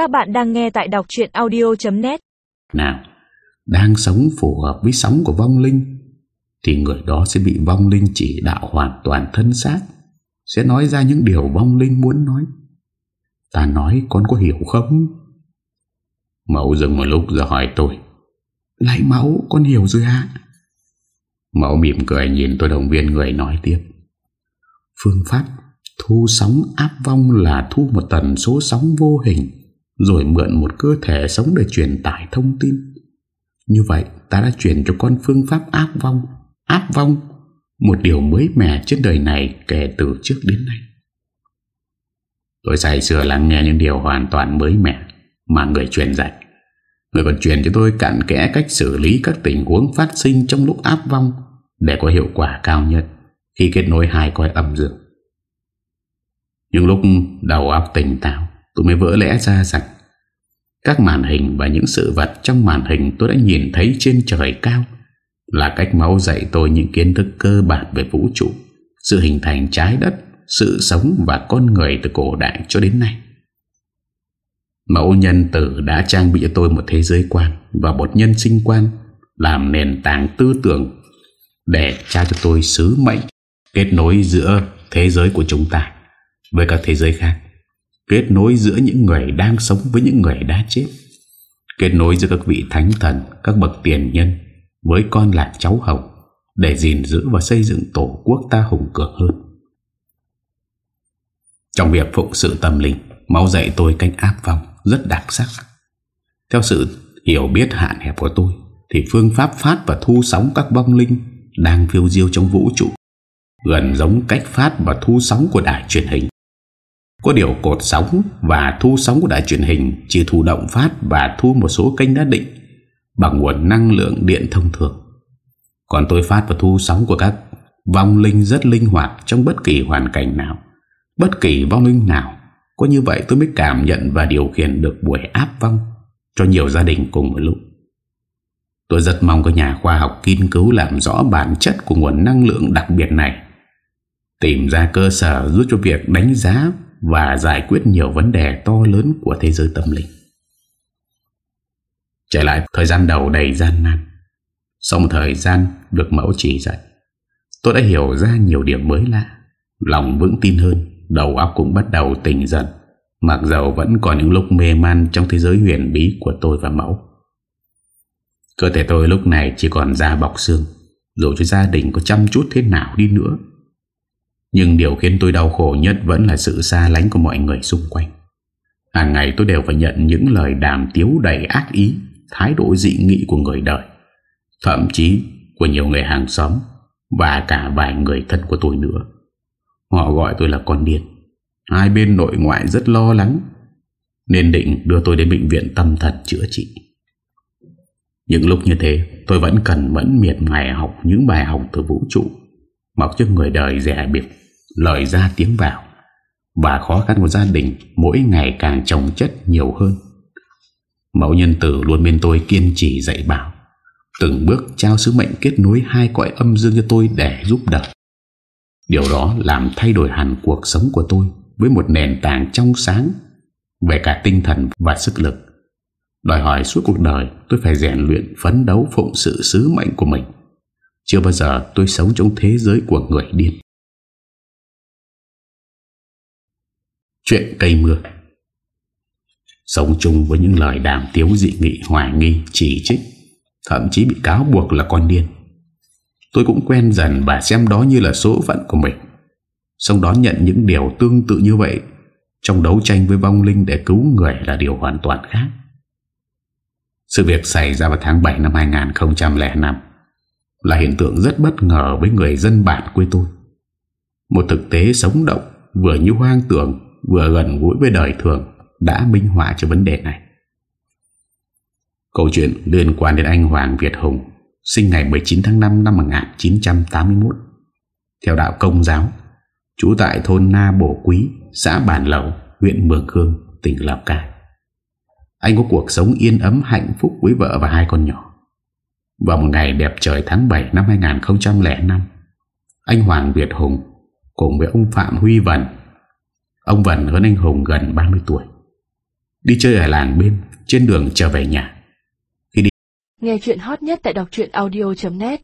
Các bạn đang nghe tại đọc chuyện audio.net nào, đang sống phù hợp với sóng của vong linh, thì người đó sẽ bị vong linh chỉ đạo hoàn toàn thân xác, sẽ nói ra những điều vong linh muốn nói. Ta nói con có hiểu không? Mẫu dừng một lúc rồi hỏi tôi. Lại mẫu, con hiểu rồi ạ. Mẫu mỉm cười nhìn tôi đồng viên người nói tiếp. Phương pháp thu sóng áp vong là thu một tần số sóng vô hình rồi mượn một cơ thể sống để truyền tải thông tin. Như vậy ta đã truyền cho con phương pháp áp vong, áp vong, một điều mới mẻ trên đời này kể từ trước đến nay. Tôi say xưa lắng nghe những điều hoàn toàn mới mẻ mà người truyền dạy. Người còn truyền cho tôi cặn kẽ cách xử lý các tình huống phát sinh trong lúc áp vong để có hiệu quả cao nhất khi kết nối hai coi âm dương. Nhưng lúc đầu óc tỉnh táo Tôi mới vỡ lẽ ra rằng, Các màn hình và những sự vật trong màn hình tôi đã nhìn thấy trên trời cao Là cách máu dạy tôi những kiến thức cơ bản về vũ trụ, Sự hình thành trái đất, Sự sống và con người từ cổ đại cho đến nay. Mẫu nhân tử đã trang bị cho tôi một thế giới quan Và một nhân sinh quan Làm nền tảng tư tưởng Để trao cho tôi sứ mệnh Kết nối giữa thế giới của chúng ta Với các thế giới khác. Kết nối giữa những người đang sống với những người đã chết. Kết nối giữa các vị thánh thần, Các bậc tiền nhân Với con lạc cháu hồng Để gìn giữ và xây dựng tổ quốc ta hùng cường hơn. Trong việc phụng sự tâm linh, Máu dạy tôi cách áp vong Rất đặc sắc. Theo sự hiểu biết hạn hẹp của tôi, Thì phương pháp phát và thu sóng các vong linh Đang phiêu diêu trong vũ trụ, Gần giống cách phát và thu sóng của đài truyền hình có điều cột sóng và thu sóng của đài truyền hình chỉ thụ động phát và thu một số kênh đã định bằng nguồn năng lượng điện thông thường. Còn tôi phát và thu sóng của các vong linh rất linh hoạt trong bất kỳ hoàn cảnh nào. Bất kỳ vong linh nào. Có như vậy tôi mới cảm nhận và điều khiển được buổi áp vong cho nhiều gia đình cùng một lúc. Tôi rất mong các nhà khoa học nghiên cứu làm rõ bản chất của nguồn năng lượng đặc biệt này. Tìm ra cơ sở giúp cho việc đánh giá và giải quyết nhiều vấn đề to lớn của thế giới tâm linh. Trở lại thời gian đầu đầy gian nan, sau một thời gian được mẫu chỉ dạy, tôi đã hiểu ra nhiều điểm mới lạ, lòng vững tin hơn, đầu óc cũng bắt đầu tỉnh dần, mặc dầu vẫn còn những lúc mê man trong thế giới huyền bí của tôi và mẫu. Cơ thể tôi lúc này chỉ còn da bọc xương, dù cho gia đình có chăm chút thế nào đi nữa nhưng điều khiến tôi đau khổ nhất vẫn là sự xa lánh của mọi người xung quanh. Hàng ngày tôi đều phải nhận những lời đàm tiếu đầy ác ý, thái độ dị nghị của người đời, thậm chí của nhiều người hàng xóm và cả vài người thân của tôi nữa. Họ gọi tôi là con điên. Hai bên nội ngoại rất lo lắng, nên định đưa tôi đến bệnh viện tâm thần chữa trị. Những lúc như thế, tôi vẫn cần mẫn miệt ngày học những bài học từ vũ trụ, mặc cho người đời rẻ biệt lời ra tiếng vào và khó khăn của gia đình mỗi ngày càng trồng chất nhiều hơn. Mẫu nhân tử luôn bên tôi kiên trì dạy bảo, từng bước trao sứ mệnh kết nối hai cõi âm dương cho tôi để giúp đỡ. Điều đó làm thay đổi hẳn cuộc sống của tôi với một nền tảng trong sáng về cả tinh thần và sức lực. Đòi hỏi suốt cuộc đời tôi phải rèn luyện phấn đấu phụng sự sứ mệnh của mình. Chưa bao giờ tôi sống trong thế giới của người điên. Chuyện cây mưa. Sống chung với những lời đàm tiếu dị nghị hoài nghi, chỉ trích Thậm chí bị cáo buộc là con điên. Tôi cũng quen dần và xem đó như là số phận của mình. Xong đó nhận những điều tương tự như vậy Trong đấu tranh với vong linh để cứu người là điều hoàn toàn khác. Sự việc xảy ra vào tháng 7 năm 2005 Là hiện tượng rất bất ngờ với người dân bản quê tôi. Một thực tế sống động vừa như hoang tưởng vừa gần gũi với đời thường, đã minh họa cho vấn đề này. Câu chuyện liên quan đến anh Hoàng Việt Hùng, sinh ngày 19 tháng 5 năm 1981 theo đạo công giáo, trú tại thôn Na Bổ Quý, xã Bản Lầu huyện Mường Khương, tỉnh Lào Cai. Anh có cuộc sống yên ấm, hạnh phúc với vợ và hai con nhỏ. Vào một ngày đẹp trời tháng 7 năm 2005 anh Hoàng Việt Hùng cùng với ông Phạm Huy Vân Ông Vân hơn anh Hùng gần 30 tuổi. Đi chơi ở làng bên, Trên đường trở về nhà. Khi đi Nghe chuyện hot nhất tại đọc audio.net